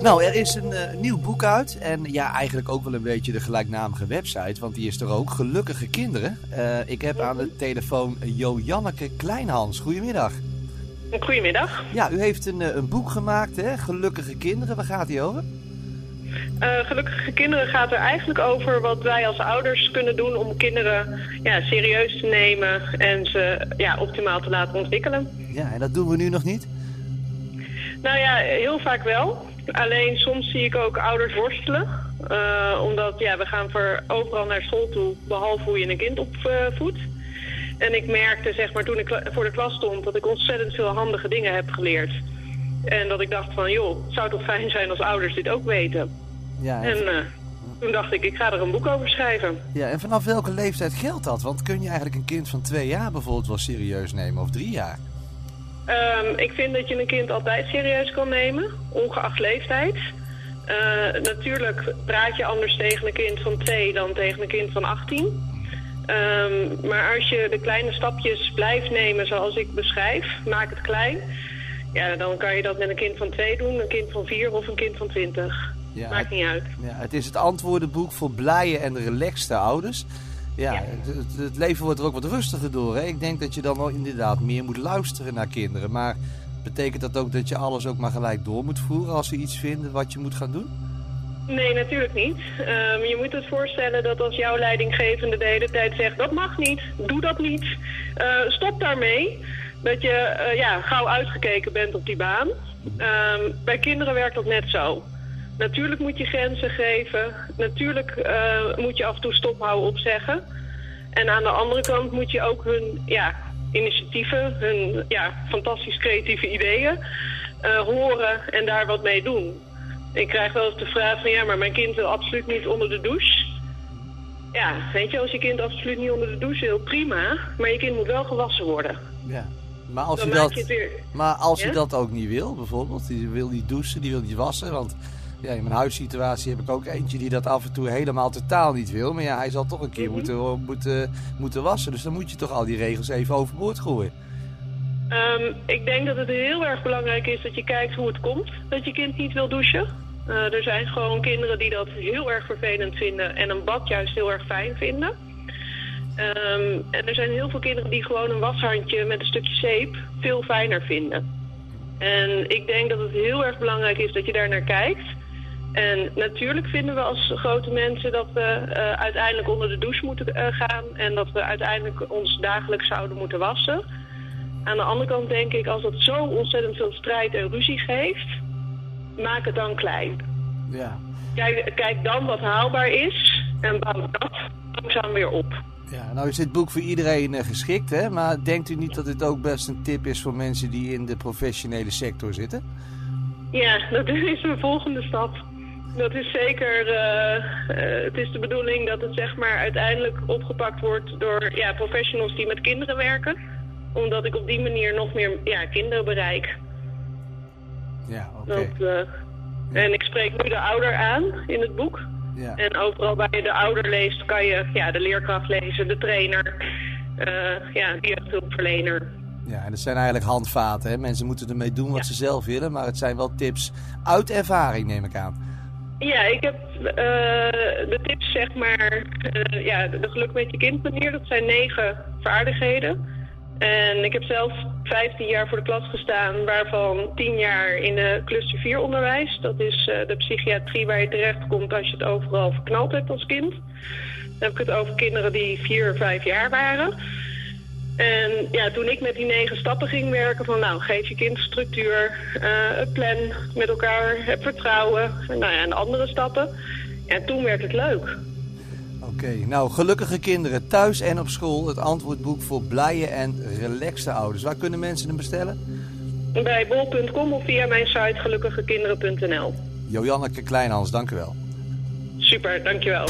Nou, er is een eh, nieuw boek uit. En ja, eigenlijk ook wel een beetje de gelijknamige website. Want die is er ook. Gelukkige kinderen. Eh, ik heb aan de telefoon Jo Janneke Kleinhans. Goedemiddag. Goedemiddag. Ja, u heeft een, eh, een boek gemaakt, hè? Gelukkige kinderen. Waar gaat die over? Gelukkige kinderen gaat er eigenlijk over wat wij als ouders kunnen doen om kinderen ja, serieus te nemen en ze ja, optimaal te laten ontwikkelen. Ja, en dat doen we nu nog niet? Nou ja, heel vaak wel. Alleen soms zie ik ook ouders worstelen. Eh, omdat ja, we gaan voor overal naar school toe, behalve hoe je een kind opvoedt. en ik merkte zeg maar toen ik voor de klas stond dat ik ontzettend veel handige dingen heb geleerd. En dat ik dacht van joh, het zou toch fijn zijn als ouders dit ook weten. Ja, En eh, toen dacht ik, ik ga er een boek over schrijven. ja, en vanaf welke leeftijd geldt dat? Want kun je eigenlijk een kind van twee jaar bijvoorbeeld wel serieus nemen? Of drie jaar? Ehm, ik vind dat je een kind altijd serieus kan nemen, ongeacht leeftijd. Eh, natuurlijk praat je anders tegen een kind van 2 dan tegen een kind van 18. Ehm, maar als je de kleine stapjes blijft nemen zoals ik beschrijf, maak het klein. Ja, dan kan je dat met een kind van 2 doen, een kind van 4 of een kind van 20. Ja, Maakt niet uit. Ja, het is het antwoordenboek voor blije en relaxte ouders. Ja, Ja. Het, het- het leven wordt er ook wat rustiger door. Hè? Ik denk dat je dan wel inderdaad meer moet luisteren naar kinderen. Maar betekent dat ook dat je alles ook maar gelijk door moet voeren als ze iets vinden wat je moet gaan doen? Nee, natuurlijk niet. Ehm, je moet het voorstellen dat als jouw leidinggevende de hele tijd zegt... dat mag niet, doe dat niet, eh, stop daarmee... dat je eh, ja, gauw uitgekeken bent op die baan. Ehm, bij kinderen werkt dat net zo. Natuurlijk moet je grenzen geven. Natuurlijk eh, moet je af en toe stophouden opzeggen. En aan de andere kant moet je ook hun ja, initiatieven... hun ja, fantastisch creatieve ideeën eh, horen en daar wat mee doen. Ik krijg wel eens de vraag van ja, maar mijn kind wil absoluut niet onder de douche. Ja, weet je, als je kind absoluut niet onder de douche wil, prima. Maar je kind moet wel gewassen worden. Ja. Maar als, Dan je dat, je het weer... maar als je dat ook niet wil, bijvoorbeeld, die wil niet douchen, die wil niet wassen. Want ja, in mijn huissituatie heb ik ook eentje die dat af en toe helemaal totaal niet wil. Maar ja, hij zal toch een keer Mhm. moeten, moeten, moeten wassen. Dus dan moet je toch al die regels even overboord gooien. Ehm, ik denk dat het heel erg belangrijk is dat je kijkt hoe het komt dat je kind niet wil douchen. Eh, er zijn gewoon kinderen die dat heel erg vervelend vinden en een bad juist heel erg fijn vinden. Ehm, en er zijn heel veel kinderen die gewoon een washandje met een stukje zeep veel fijner vinden. En ik denk dat het heel erg belangrijk is dat je daar naar kijkt. En natuurlijk vinden we als grote mensen dat we eh, uiteindelijk onder de douche moeten eh, gaan en dat we uiteindelijk ons dagelijks zouden moeten wassen. Aan de andere kant denk ik, als dat zo ontzettend veel strijd en ruzie geeft, maak het dan klein. Ja. Kijk, kijk dan wat haalbaar is en bouw dat langzaam weer op. Ja, nou is dit boek voor iedereen eh, geschikt, hè? Maar denkt u niet dat dit ook best een tip is voor mensen die in de professionele sector zitten? Ja, dat is een volgende stap. Dat is zeker, eh, eh, het is de bedoeling dat het zeg maar uiteindelijk opgepakt wordt door ja, professionals die met kinderen werken. Omdat ik op die manier nog meer ja, kinderen bereik. Ja, oké. Dat, eh, en ik spreek nu de ouder aan in het boek. Ja. En overal waar je de ouder leest, kan je ja, de leerkracht lezen, de trainer, ja, de jeugdhulpverlener. ja, en het zijn eigenlijk handvaten, hè? Mensen moeten ermee doen wat Ja. ze zelf willen, maar het zijn wel tips uit ervaring, neem ik aan. Ja, ik heb eh, de tips, zeg maar, eh, ja, de geluk met je kind manier, dat zijn negen vaardigheden. En ik heb zelf 15 jaar voor de klas gestaan, waarvan 10 jaar in de cluster 4 onderwijs. Dat is eh, de psychiatrie waar je terecht komt als je het overal verknald hebt als kind. Dan heb ik het over kinderen die 4, 5 jaar waren. En ja, toen ik met die negen stappen ging werken van nou, geef je kind structuur, eh, een plan met elkaar, heb vertrouwen, nou ja, en andere stappen. Ja, toen werd het leuk. Oké, nou, gelukkige kinderen thuis en op school. Het antwoordboek voor blije en relaxte ouders. Waar kunnen mensen hem bestellen? Bij bol.com of via mijn site gelukkigekinderen.nl. Joanneke Kleinhans, dank u wel. Super, dankjewel.